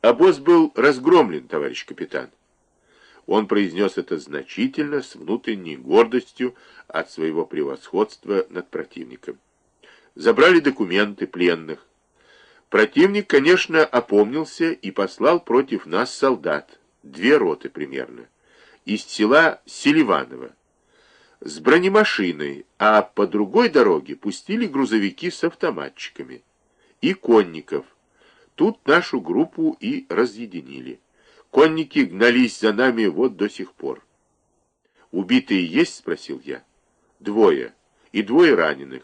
Обоз был разгромлен, товарищ капитан. Он произнес это значительно, с внутренней гордостью от своего превосходства над противником. Забрали документы пленных. Противник, конечно, опомнился и послал против нас солдат, две роты примерно, из села Селиваново, с бронемашиной, а по другой дороге пустили грузовики с автоматчиками и конников. Тут нашу группу и разъединили. Конники гнались за нами вот до сих пор. «Убитые есть?» — спросил я. «Двое. И двое раненых.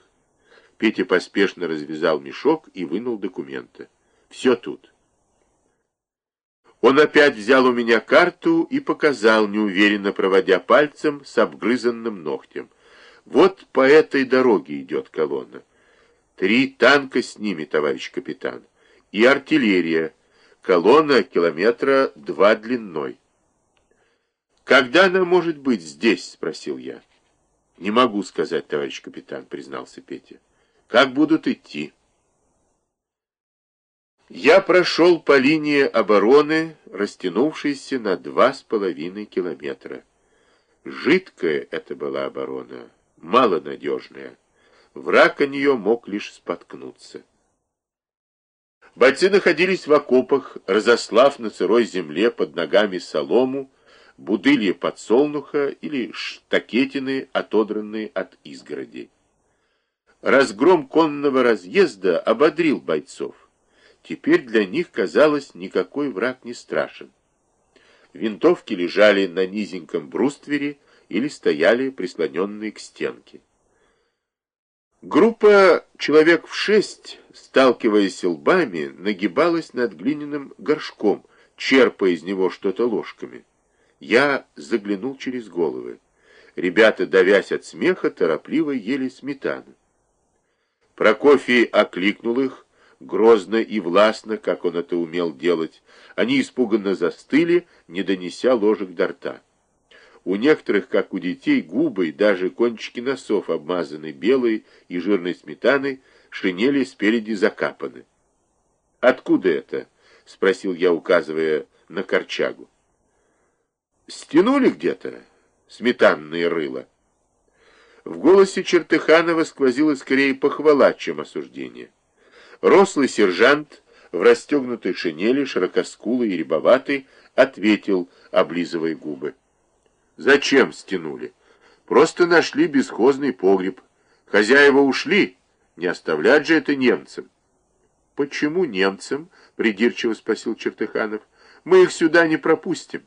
Петя поспешно развязал мешок и вынул документы. Все тут. Он опять взял у меня карту и показал, неуверенно проводя пальцем с обгрызанным ногтем. Вот по этой дороге идет колонна. Три танка с ними, товарищ капитан. И артиллерия. Колонна километра два длиной. «Когда она может быть здесь?» — спросил я. «Не могу сказать, товарищ капитан», — признался Петя. Как будут идти? Я прошел по линии обороны, растянувшейся на два с половиной километра. Жидкая это была оборона, малонадежная. Враг о нее мог лишь споткнуться. Бойцы находились в окопах, разослав на сырой земле под ногами солому, будылья подсолнуха или штакетины, отодранные от изгородей. Разгром конного разъезда ободрил бойцов. Теперь для них, казалось, никакой враг не страшен. Винтовки лежали на низеньком бруствере или стояли прислоненные к стенке. Группа человек в шесть, сталкиваясь лбами, нагибалась над глиняным горшком, черпая из него что-то ложками. Я заглянул через головы. Ребята, давясь от смеха, торопливо ели сметану. Прокофий окликнул их, грозно и властно, как он это умел делать. Они испуганно застыли, не донеся ложек до рта. У некоторых, как у детей, губы и даже кончики носов обмазаны белой и жирной сметаной, шинели спереди закапаны. «Откуда это?» — спросил я, указывая на корчагу. «Стянули где-то сметанные рыла». В голосе Чертыханова сквозила скорее похвала, чем осуждение. Рослый сержант в расстегнутой шинели, широкоскулый и рябоватый, ответил, облизывая губы. «Зачем стянули? Просто нашли бесхозный погреб. Хозяева ушли, не оставлять же это немцам». «Почему немцам?» — придирчиво спросил Чертыханов. «Мы их сюда не пропустим».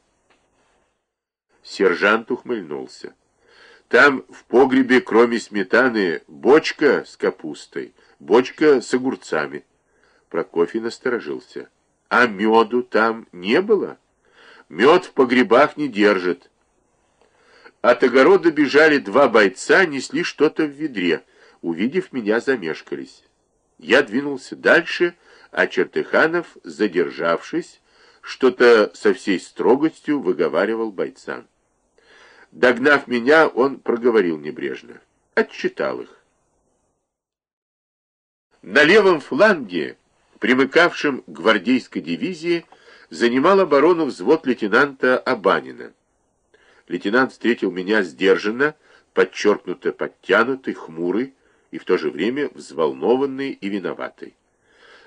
Сержант ухмыльнулся. Там в погребе, кроме сметаны, бочка с капустой, бочка с огурцами. Прокофий насторожился. А меду там не было? Мед в погребах не держит. От огорода бежали два бойца, несли что-то в ведре. Увидев меня, замешкались. Я двинулся дальше, а Чертыханов, задержавшись, что-то со всей строгостью выговаривал бойцам. Догнав меня, он проговорил небрежно. Отчитал их. На левом фланге, примыкавшем к гвардейской дивизии, занимал оборону взвод лейтенанта Абанина. Лейтенант встретил меня сдержанно, подчеркнуто подтянутый, хмурый и в то же время взволнованный и виноватый.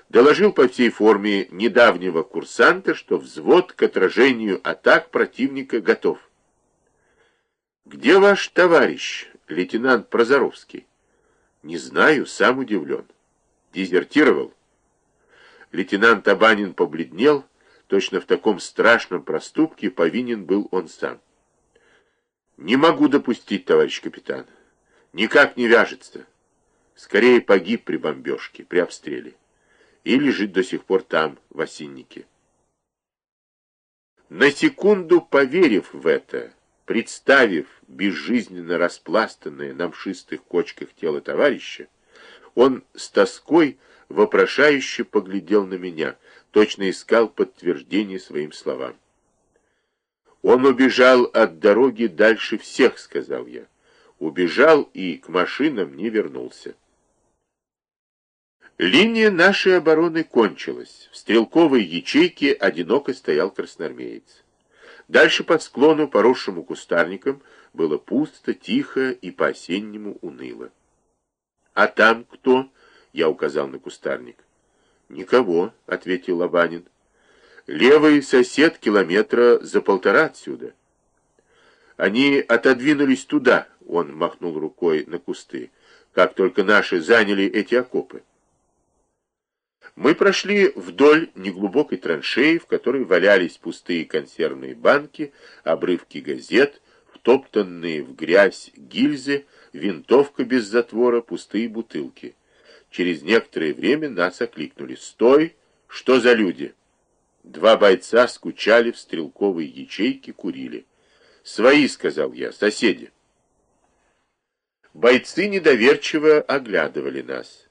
Доложил по всей форме недавнего курсанта, что взвод к отражению атак противника готов. «Где ваш товарищ, лейтенант Прозоровский?» «Не знаю, сам удивлен. Дезертировал?» Лейтенант Абанин побледнел, точно в таком страшном проступке повинен был он сам. «Не могу допустить, товарищ капитан. Никак не вяжется. Скорее погиб при бомбежке, при обстреле. И лежит до сих пор там, в осиннике». На секунду поверив в это, Представив безжизненно распластанное на мшистых кочках тело товарища, он с тоской вопрошающе поглядел на меня, точно искал подтверждение своим словам. «Он убежал от дороги дальше всех», — сказал я. Убежал и к машинам не вернулся. Линия нашей обороны кончилась. В стрелковой ячейке одиноко стоял красноармеец. Дальше по склону, поросшему кустарником, было пусто, тихо и по-осеннему уныло. «А там кто?» — я указал на кустарник. «Никого», — ответил Лобанин. «Левый сосед километра за полтора отсюда». Они отодвинулись туда, — он махнул рукой на кусты, — как только наши заняли эти окопы. Мы прошли вдоль неглубокой траншеи, в которой валялись пустые консервные банки, обрывки газет, втоптанные в грязь гильзы, винтовка без затвора, пустые бутылки. Через некоторое время нас окликнули. «Стой! Что за люди?» Два бойца скучали в стрелковой ячейке, курили. «Свои», — сказал я, — «соседи». Бойцы недоверчиво оглядывали нас.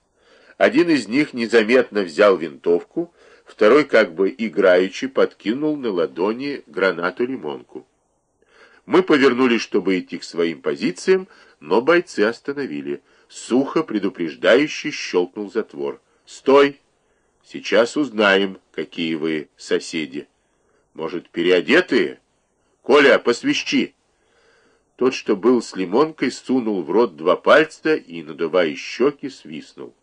Один из них незаметно взял винтовку, второй как бы играючи подкинул на ладони гранату-лимонку. Мы повернулись, чтобы идти к своим позициям, но бойцы остановили. Сухо, предупреждающе щелкнул затвор. «Стой! Сейчас узнаем, какие вы соседи. Может, переодетые? Коля, посвищи!» Тот, что был с лимонкой, сунул в рот два пальца и, надувая щеки, свистнул.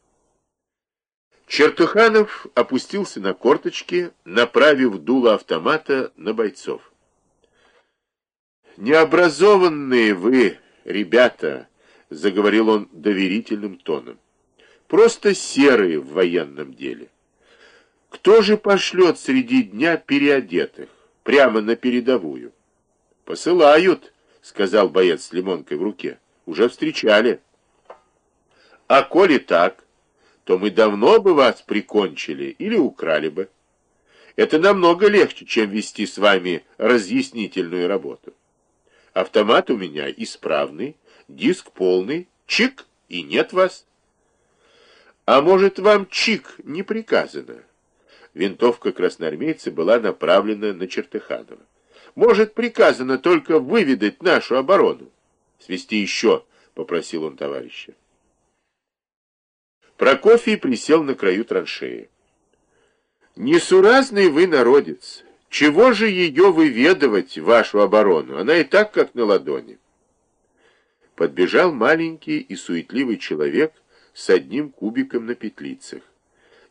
Чертуханов опустился на корточки, направив дуло автомата на бойцов. «Необразованные вы, ребята!» — заговорил он доверительным тоном. «Просто серые в военном деле. Кто же пошлет среди дня переодетых, прямо на передовую?» «Посылают», — сказал боец с лимонкой в руке. «Уже встречали». «А коли так...» то мы давно бы вас прикончили или украли бы. Это намного легче, чем вести с вами разъяснительную работу. Автомат у меня исправный, диск полный, чик, и нет вас. А может, вам чик не приказано? Винтовка красноармейца была направлена на Чертыханова. Может, приказано только выведать нашу оборону? Свести еще, попросил он товарища. Прокофий присел на краю траншеи. «Несуразный вы народец! Чего же ее выведывать, вашу оборону? Она и так, как на ладони». Подбежал маленький и суетливый человек с одним кубиком на петлицах.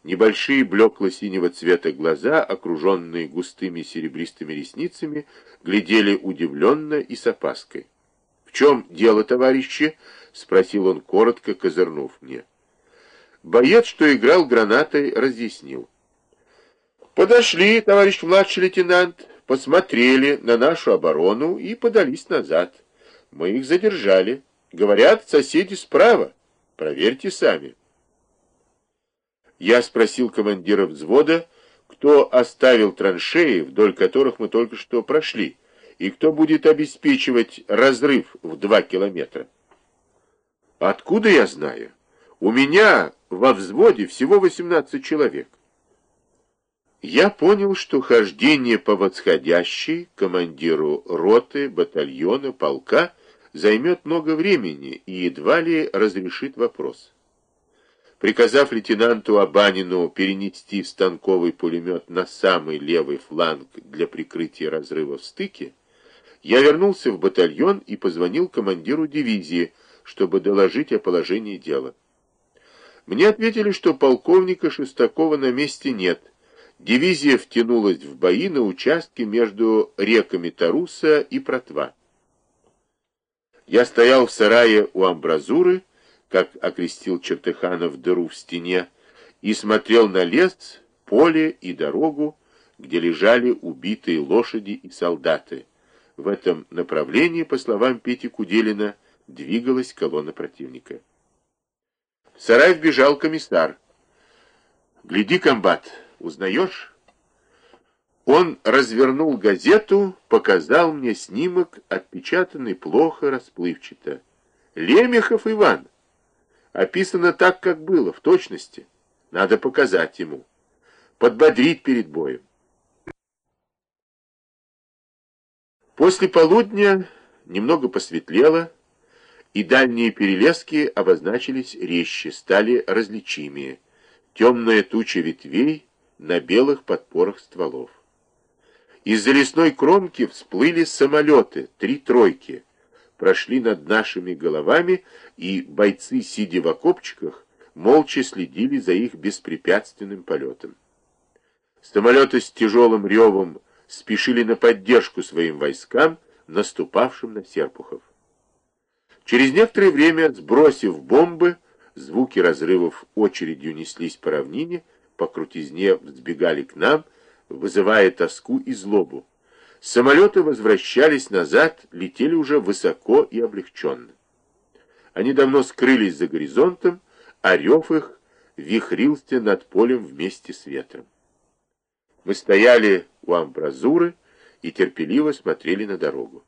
Небольшие блекло-синего цвета глаза, окруженные густыми серебристыми ресницами, глядели удивленно и с опаской. «В чем дело, товарищи?» — спросил он коротко, козырнув мне. Боец, что играл гранатой, разъяснил. Подошли, товарищ младший лейтенант, посмотрели на нашу оборону и подались назад. Мы их задержали. Говорят, соседи справа. Проверьте сами. Я спросил командира взвода, кто оставил траншеи, вдоль которых мы только что прошли, и кто будет обеспечивать разрыв в два километра. Откуда я знаю? У меня во взводе всего 18 человек. Я понял, что хождение по восходящей командиру роты, батальона, полка займет много времени и едва ли разрешит вопрос. Приказав лейтенанту Абанину перенести станковый пулемет на самый левый фланг для прикрытия разрыва в стыке, я вернулся в батальон и позвонил командиру дивизии, чтобы доложить о положении дела. Мне ответили, что полковника Шестакова на месте нет. Дивизия втянулась в бои на участке между реками Таруса и Протва. Я стоял в сарае у амбразуры, как окрестил Чертыханов дыру в стене, и смотрел на лес, поле и дорогу, где лежали убитые лошади и солдаты. В этом направлении, по словам Пети Куделина, двигалась колонна противника. В сарай вбежал комиссар. «Гляди, комбат, узнаешь?» Он развернул газету, показал мне снимок, отпечатанный плохо, расплывчато. «Лемехов Иван!» Описано так, как было, в точности. Надо показать ему. Подбодрить перед боем. После полудня немного посветлело, и дальние перелески обозначились резче, стали различимее. темная туча ветвей на белых подпорах стволов. Из-за лесной кромки всплыли самолеты, три тройки, прошли над нашими головами, и бойцы, сидя в окопчиках, молча следили за их беспрепятственным полетом. Самолеты с тяжелым ревом спешили на поддержку своим войскам, наступавшим на Серпухов. Через некоторое время, сбросив бомбы, звуки разрывов очередью неслись по равнине, по крутизне взбегали к нам, вызывая тоску и злобу. Самолеты возвращались назад, летели уже высоко и облегченно. Они давно скрылись за горизонтом, а рев их вихрился над полем вместе с ветром. Мы стояли у амбразуры и терпеливо смотрели на дорогу.